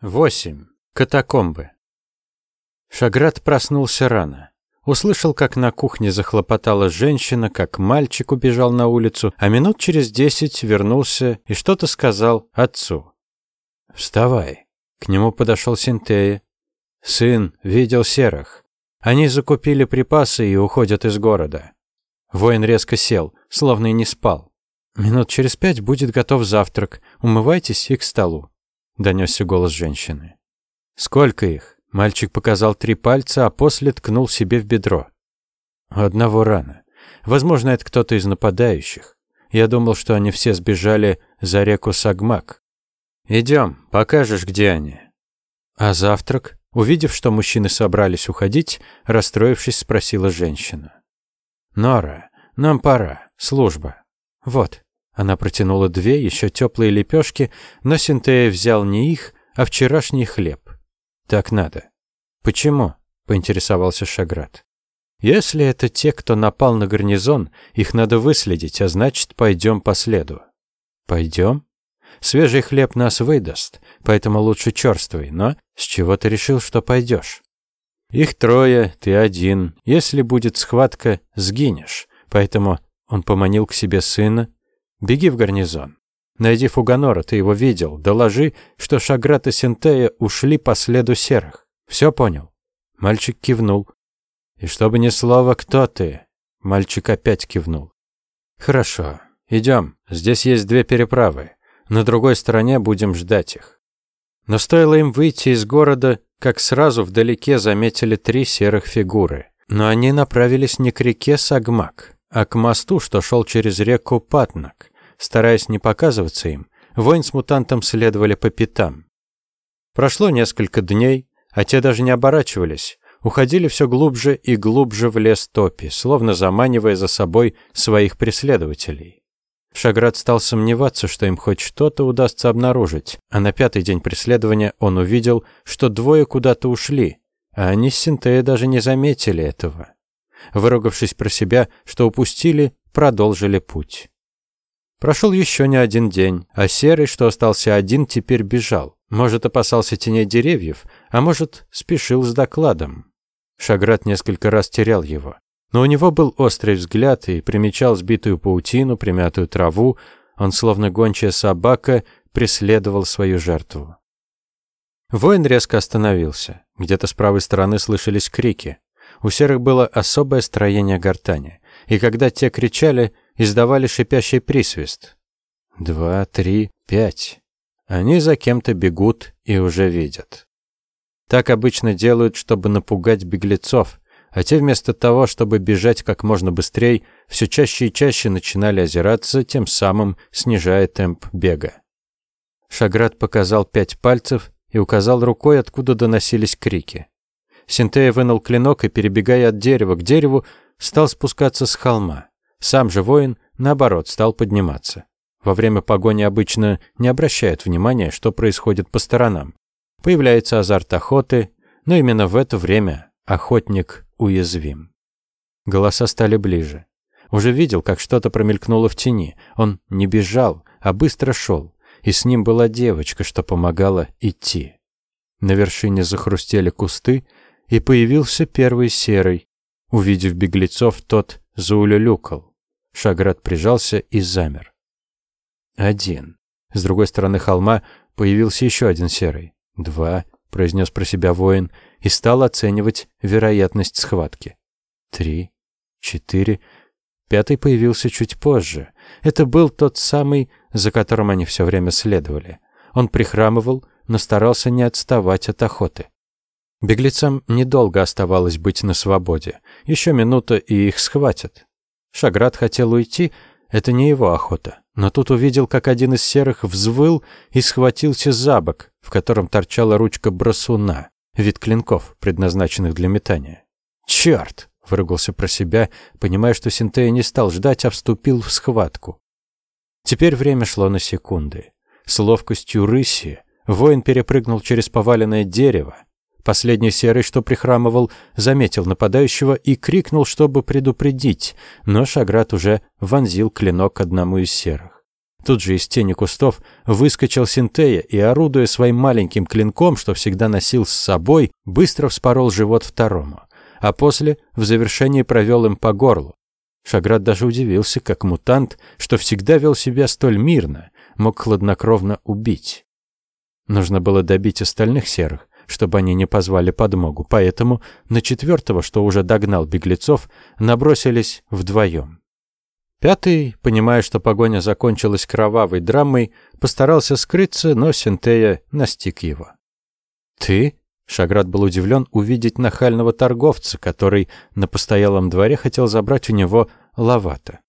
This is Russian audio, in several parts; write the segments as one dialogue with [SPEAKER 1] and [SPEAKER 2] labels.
[SPEAKER 1] 8. Катакомбы. Шаград проснулся рано. Услышал, как на кухне захлопотала женщина, как мальчик убежал на улицу, а минут через десять вернулся и что-то сказал отцу. «Вставай». К нему подошел Синтея. Сын видел серых. Они закупили припасы и уходят из города. Воин резко сел, словно и не спал. Минут через пять будет готов завтрак. Умывайтесь и к столу донесся голос женщины. Сколько их? Мальчик показал три пальца, а после ткнул себе в бедро. Одного рана. Возможно, это кто-то из нападающих. Я думал, что они все сбежали за реку Сагмак. Идем, покажешь, где они. А завтрак? Увидев, что мужчины собрались уходить, расстроившись, спросила женщина. Нора, нам пора, служба. Вот. Она протянула две еще теплые лепешки, но Синтея взял не их, а вчерашний хлеб. Так надо. Почему? поинтересовался Шаград. Если это те, кто напал на гарнизон, их надо выследить, а значит, пойдем по следу. Пойдем? Свежий хлеб нас выдаст, поэтому лучше черствый, но с чего ты решил, что пойдешь? Их трое, ты один. Если будет схватка, сгинешь. Поэтому он поманил к себе сына, Беги в гарнизон. Найди Фуганора, ты его видел. Доложи, что Шаграт и Синтея ушли по следу серых. Все понял?» Мальчик кивнул. «И чтобы ни слова, кто ты?» Мальчик опять кивнул. «Хорошо. Идем. Здесь есть две переправы. На другой стороне будем ждать их». Но стоило им выйти из города, как сразу вдалеке заметили три серых фигуры. Но они направились не к реке Сагмак, а к мосту, что шел через реку Патнак. Стараясь не показываться им, воин с мутантом следовали по пятам. Прошло несколько дней, а те даже не оборачивались, уходили все глубже и глубже в лес топи, словно заманивая за собой своих преследователей. Шаград стал сомневаться, что им хоть что-то удастся обнаружить, а на пятый день преследования он увидел, что двое куда-то ушли, а они с Синтеей даже не заметили этого. Выругавшись про себя, что упустили, продолжили путь. Прошел еще не один день, а Серый, что остался один, теперь бежал. Может, опасался теней деревьев, а может, спешил с докладом. Шаград несколько раз терял его. Но у него был острый взгляд и примечал сбитую паутину, примятую траву. Он, словно гончая собака, преследовал свою жертву. Воин резко остановился. Где-то с правой стороны слышались крики. У серых было особое строение гортани. И когда те кричали, издавали шипящий присвист. Два, три, пять. Они за кем-то бегут и уже видят. Так обычно делают, чтобы напугать беглецов, а те вместо того, чтобы бежать как можно быстрее, все чаще и чаще начинали озираться, тем самым снижая темп бега. Шаград показал пять пальцев и указал рукой, откуда доносились крики. Синтея вынул клинок и, перебегая от дерева к дереву, стал спускаться с холма. Сам же воин, наоборот, стал подниматься. Во время погони обычно не обращают внимания, что происходит по сторонам. Появляется азарт охоты, но именно в это время охотник уязвим. Голоса стали ближе. Уже видел, как что-то промелькнуло в тени. Он не бежал, а быстро шел. И с ним была девочка, что помогала идти. На вершине захрустели кусты, и появился первый серый. Увидев беглецов, тот заулюлюкал. Шаград прижался и замер. Один. С другой стороны холма появился еще один серый. Два, произнес про себя воин и стал оценивать вероятность схватки. Три, четыре. Пятый появился чуть позже. Это был тот самый, за которым они все время следовали. Он прихрамывал, но старался не отставать от охоты. Беглецам недолго оставалось быть на свободе. Еще минута, и их схватят. Шаград хотел уйти, это не его охота. Но тут увидел, как один из серых взвыл и схватился за бок, в котором торчала ручка бросуна, вид клинков, предназначенных для метания. «Черт!» — выругался про себя, понимая, что Синтея не стал ждать, а вступил в схватку. Теперь время шло на секунды. С ловкостью рыси воин перепрыгнул через поваленное дерево, Последний серый, что прихрамывал, заметил нападающего и крикнул, чтобы предупредить, но Шаграт уже вонзил клинок одному из серых. Тут же из тени кустов выскочил Синтея и, орудуя своим маленьким клинком, что всегда носил с собой, быстро вспорол живот второму, а после в завершении провел им по горлу. Шаград даже удивился, как мутант, что всегда вел себя столь мирно, мог хладнокровно убить. Нужно было добить остальных серых, чтобы они не позвали подмогу, поэтому на четвертого, что уже догнал беглецов, набросились вдвоем. Пятый, понимая, что погоня закончилась кровавой драмой, постарался скрыться, но Синтея настиг его. «Ты?» — Шаград был удивлен увидеть нахального торговца, который на постоялом дворе хотел забрать у него лавата.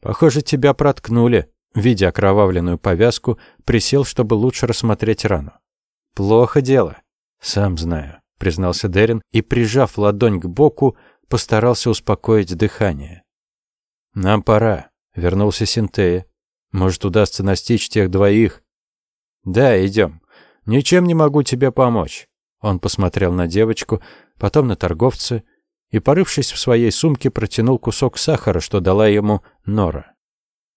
[SPEAKER 1] «Похоже, тебя проткнули», — видя окровавленную повязку, присел, чтобы лучше рассмотреть рану. «Плохо дело». «Сам знаю», — признался Дерин и, прижав ладонь к боку, постарался успокоить дыхание. «Нам пора», — вернулся Синтея. «Может, удастся настичь тех двоих?» «Да, идем. Ничем не могу тебе помочь». Он посмотрел на девочку, потом на торговца и, порывшись в своей сумке, протянул кусок сахара, что дала ему Нора.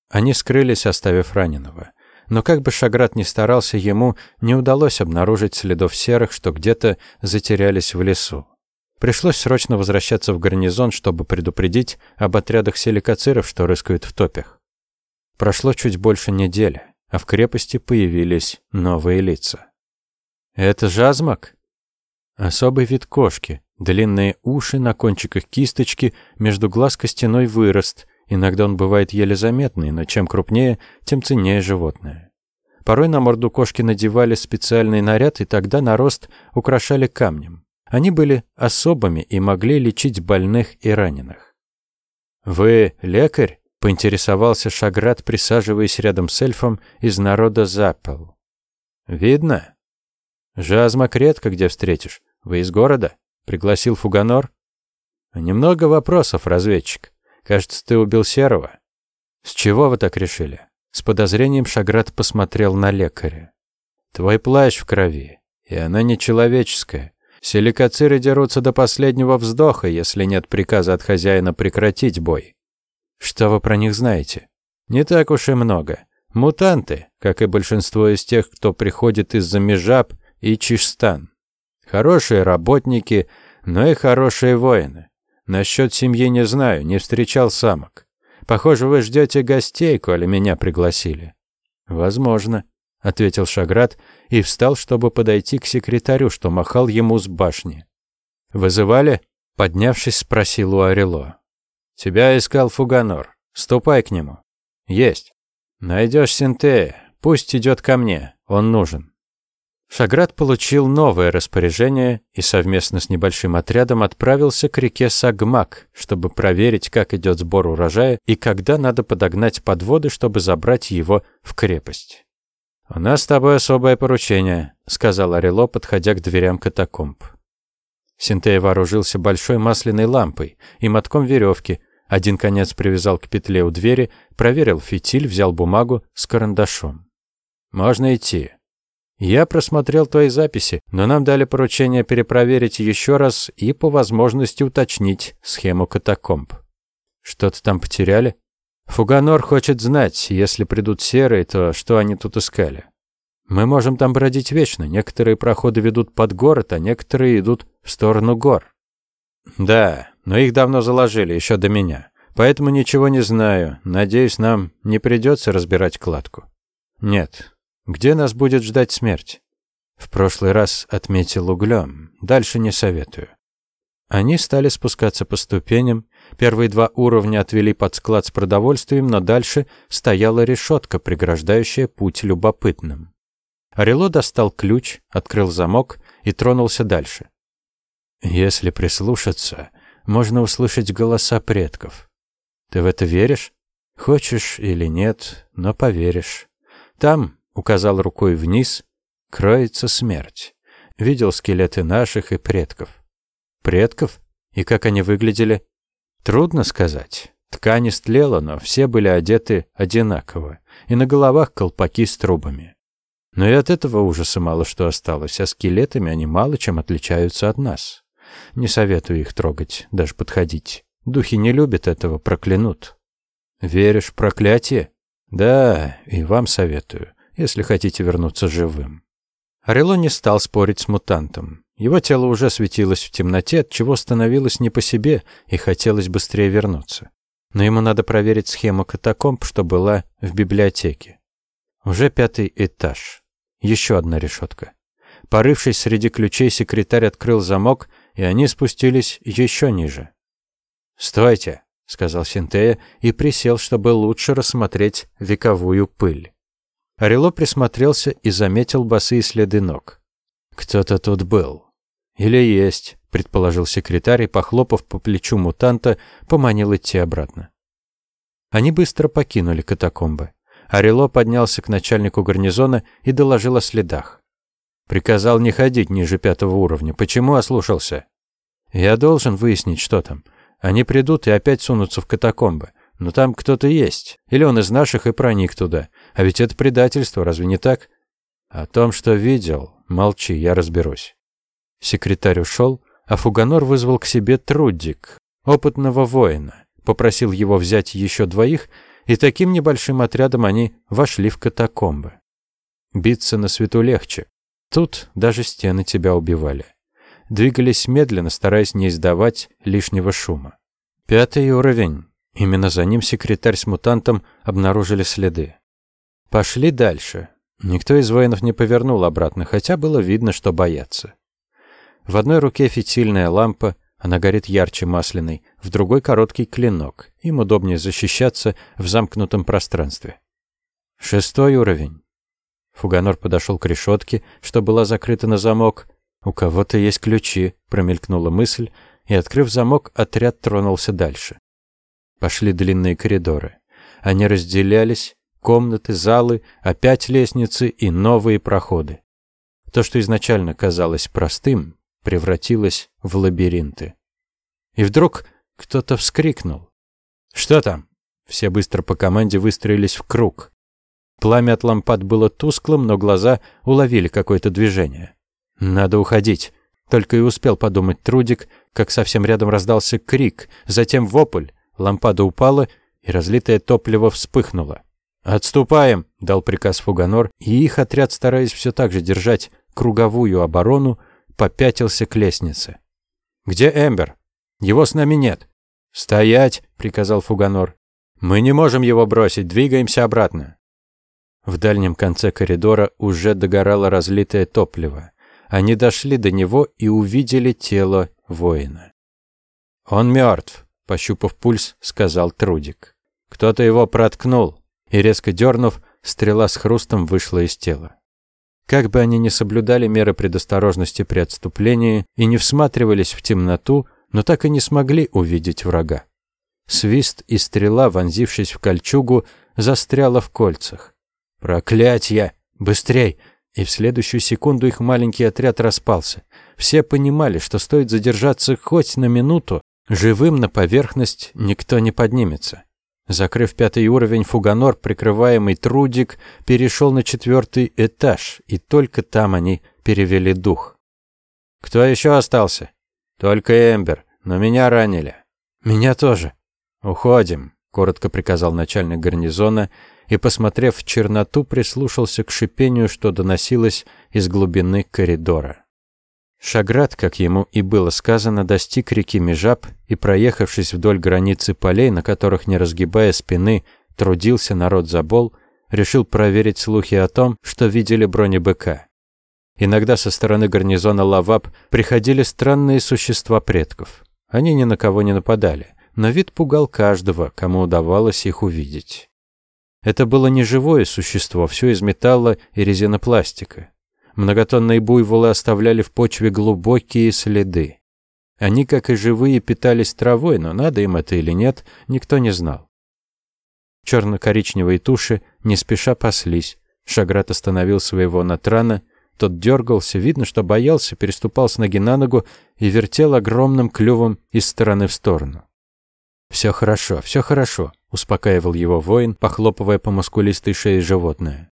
[SPEAKER 1] Они скрылись, оставив раненого. Но как бы Шаграт ни старался, ему не удалось обнаружить следов серых, что где-то затерялись в лесу. Пришлось срочно возвращаться в гарнизон, чтобы предупредить об отрядах селикациров, что рыскают в топях. Прошло чуть больше недели, а в крепости появились новые лица. «Это жазмак?» Особый вид кошки, длинные уши на кончиках кисточки, между глаз костяной вырост. Иногда он бывает еле заметный, но чем крупнее, тем ценнее животное. Порой на морду кошки надевали специальный наряд, и тогда нарост украшали камнем. Они были особыми и могли лечить больных и раненых. «Вы лекарь?» — поинтересовался Шаград, присаживаясь рядом с эльфом из народа Запел. «Видно?» «Жазмак редко где встретишь. Вы из города?» — пригласил Фуганор. «Немного вопросов, разведчик. Кажется, ты убил Серого». «С чего вы так решили?» С подозрением Шаград посмотрел на лекаря. «Твой плащ в крови, и она нечеловеческая. Силикациры дерутся до последнего вздоха, если нет приказа от хозяина прекратить бой. Что вы про них знаете? Не так уж и много. Мутанты, как и большинство из тех, кто приходит из-за Межаб и Чиштан. Хорошие работники, но и хорошие воины. Насчет семьи не знаю, не встречал самок. Похоже, вы ждете гостей, коли меня пригласили. Возможно ответил Шаград и встал, чтобы подойти к секретарю, что махал ему с башни. Вызывали? Поднявшись, спросил у Орело. Тебя искал Фуганор. Ступай к нему. Есть. Найдешь Синтея. Пусть идет ко мне. Он нужен. Шаград получил новое распоряжение и совместно с небольшим отрядом отправился к реке Сагмак, чтобы проверить, как идет сбор урожая и когда надо подогнать подводы, чтобы забрать его в крепость. «У нас с тобой особое поручение», — сказал Орело, подходя к дверям катакомб. Синтей вооружился большой масляной лампой и мотком веревки. Один конец привязал к петле у двери, проверил фитиль, взял бумагу с карандашом. «Можно идти». «Я просмотрел твои записи, но нам дали поручение перепроверить еще раз и по возможности уточнить схему катакомб». «Что-то там потеряли?» Фуганор хочет знать, если придут серые, то что они тут искали. Мы можем там бродить вечно. Некоторые проходы ведут под город, а некоторые идут в сторону гор. Да, но их давно заложили, еще до меня. Поэтому ничего не знаю. Надеюсь, нам не придется разбирать кладку. Нет. Где нас будет ждать смерть? В прошлый раз отметил углем. Дальше не советую. Они стали спускаться по ступеням, Первые два уровня отвели под склад с продовольствием, но дальше стояла решетка, преграждающая путь любопытным. Орело достал ключ, открыл замок и тронулся дальше. Если прислушаться, можно услышать голоса предков. Ты в это веришь? Хочешь или нет, но поверишь. Там, указал рукой вниз, кроется смерть. Видел скелеты наших и предков. Предков? И как они выглядели? Трудно сказать. Ткань истлела, но все были одеты одинаково, и на головах колпаки с трубами. Но и от этого ужаса мало что осталось, а скелетами они мало чем отличаются от нас. Не советую их трогать, даже подходить. Духи не любят этого, проклянут. Веришь в проклятие? Да, и вам советую, если хотите вернуться живым. Орело не стал спорить с мутантом. Его тело уже светилось в темноте, от чего становилось не по себе и хотелось быстрее вернуться. Но ему надо проверить схему катакомб, что была в библиотеке. Уже пятый этаж. Еще одна решетка. Порывшись среди ключей, секретарь открыл замок, и они спустились еще ниже. «Стойте!» — сказал Синтея и присел, чтобы лучше рассмотреть вековую пыль. Орело присмотрелся и заметил босые следы ног. «Кто-то тут был». «Или есть», — предположил секретарь и, похлопав по плечу мутанта, поманил идти обратно. Они быстро покинули катакомбы. Орело поднялся к начальнику гарнизона и доложил о следах. Приказал не ходить ниже пятого уровня. Почему ослушался? Я должен выяснить, что там. Они придут и опять сунутся в катакомбы. Но там кто-то есть. Или он из наших и проник туда. А ведь это предательство, разве не так? О том, что видел, молчи, я разберусь. Секретарь ушел, а Фуганор вызвал к себе Трудик, опытного воина. Попросил его взять еще двоих, и таким небольшим отрядом они вошли в катакомбы. Биться на свету легче. Тут даже стены тебя убивали. Двигались медленно, стараясь не издавать лишнего шума. Пятый уровень. Именно за ним секретарь с мутантом обнаружили следы. Пошли дальше. Никто из воинов не повернул обратно, хотя было видно, что боятся. В одной руке фитильная лампа, она горит ярче масляной, в другой короткий клинок. Им удобнее защищаться в замкнутом пространстве. Шестой уровень. Фуганор подошел к решетке, что была закрыта на замок. «У кого-то есть ключи», — промелькнула мысль, и, открыв замок, отряд тронулся дальше. Пошли длинные коридоры. Они разделялись, комнаты, залы, опять лестницы и новые проходы. То, что изначально казалось простым, превратилось в лабиринты. И вдруг кто-то вскрикнул. «Что там?» Все быстро по команде выстроились в круг. Пламя от лампад было тусклым, но глаза уловили какое-то движение. «Надо уходить», — только и успел подумать Трудик, как совсем рядом раздался крик, затем вопль, лампада упала, и разлитое топливо вспыхнуло. «Отступаем!» — дал приказ Фуганор, и их отряд, стараясь все так же держать круговую оборону, попятился к лестнице. «Где Эмбер? Его с нами нет». «Стоять!» — приказал Фуганор. «Мы не можем его бросить, двигаемся обратно». В дальнем конце коридора уже догорало разлитое топливо. Они дошли до него и увидели тело воина. «Он мертв», — пощупав пульс, сказал Трудик. «Кто-то его проткнул», и, резко дернув, стрела с хрустом вышла из тела. Как бы они ни соблюдали меры предосторожности при отступлении и не всматривались в темноту, но так и не смогли увидеть врага. Свист и стрела, вонзившись в кольчугу, застряла в кольцах. Проклятье! Быстрей! И в следующую секунду их маленький отряд распался. Все понимали, что стоит задержаться хоть на минуту, живым на поверхность никто не поднимется. Закрыв пятый уровень, Фуганор, прикрываемый Трудик, перешел на четвертый этаж, и только там они перевели дух. «Кто еще остался?» «Только Эмбер, но меня ранили». «Меня тоже». «Уходим», — коротко приказал начальник гарнизона, и, посмотрев в черноту, прислушался к шипению, что доносилось из глубины коридора. Шаград, как ему и было сказано, достиг реки Межаб и, проехавшись вдоль границы полей, на которых, не разгибая спины, трудился народ Забол, решил проверить слухи о том, что видели бронебыка. Иногда со стороны гарнизона Лаваб приходили странные существа предков. Они ни на кого не нападали, но вид пугал каждого, кому удавалось их увидеть. Это было не живое существо, все из металла и резинопластика. Многотонные буйволы оставляли в почве глубокие следы. Они, как и живые, питались травой, но надо им это или нет, никто не знал. Черно-коричневые туши не спеша паслись. Шаграт остановил своего Натрана. Тот дергался, видно, что боялся, переступал с ноги на ногу и вертел огромным клювом из стороны в сторону. «Все хорошо, все хорошо», — успокаивал его воин, похлопывая по мускулистой шее животное.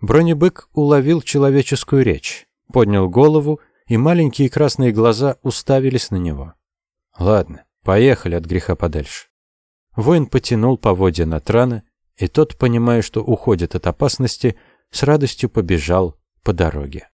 [SPEAKER 1] Бронебык уловил человеческую речь, поднял голову, и маленькие красные глаза уставились на него. «Ладно, поехали от греха подальше». Воин потянул поводья на трана, И тот, понимая, что уходит от опасности, с радостью побежал по дороге.